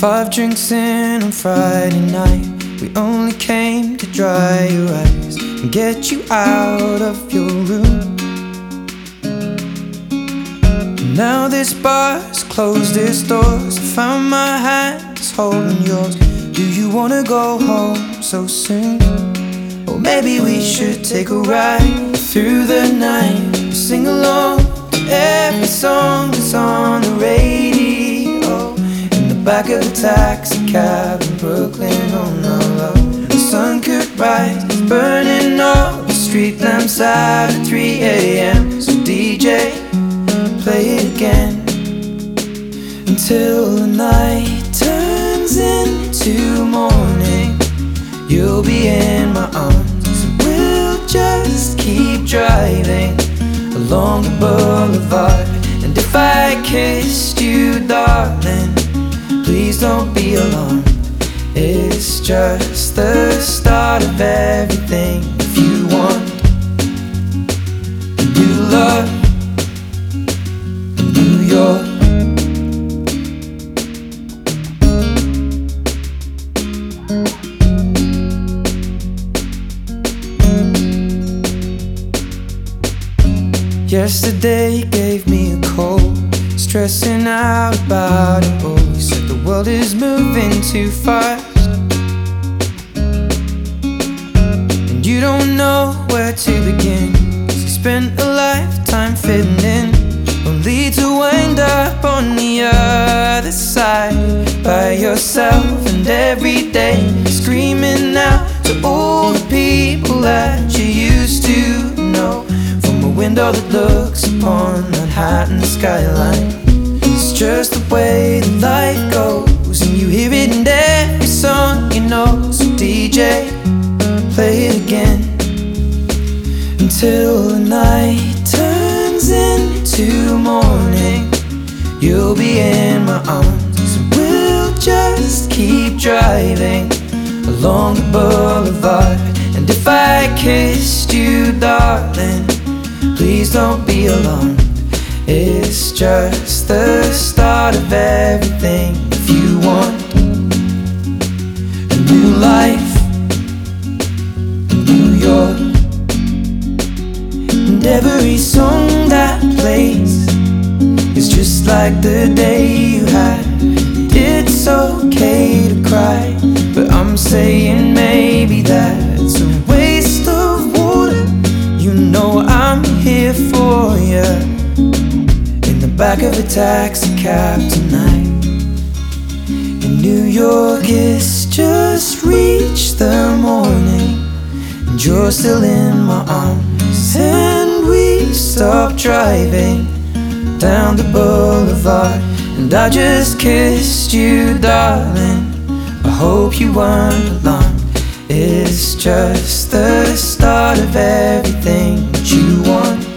Five drinks in on Friday night. We only came to dry your eyes and get you out of your room. Now this bar's closed its doors. I found my hands holding yours. Do you wanna go home so soon? Or maybe we should take a ride through the night. Sing along to every song back of a taxi cab in Brooklyn, oh no, love. The sun could rise, burning all the street lamps out at 3 a.m. So DJ play it again until the night turns into morning. You'll be in my arms, so we'll just keep driving along the boulevard. And if I kissed don't be alarmed. It's just the start of everything. If you want a new love. New York. Yesterday you gave me a call, stressing out about it all. The world is moving too fast, and you don't know where to begin. 'Cause you spent a lifetime fitting in only to wind up on the other side by yourself and every day screaming out to all the people that you used to know from a window that looks upon Manhattan skyline. Just the way the life goes, and you hear it in every song you know. So DJ, play it again until the night turns into morning. You'll be in my arms, so we'll just keep driving along the boulevard. And if I kissed you, darling, please don't be alarmed. It's just the start of everything. If you want a new life, New York. And every song that plays is just like the day you had. It's okay to cry, but I'm saying maybe that's back of a taxi cab tonight. In New York, it's just reached the morning. And you're still in my arms. And we stop driving down the boulevard. And I just kissed you, darling. I hope you weren't alarmed. It's just the start of everything that you want.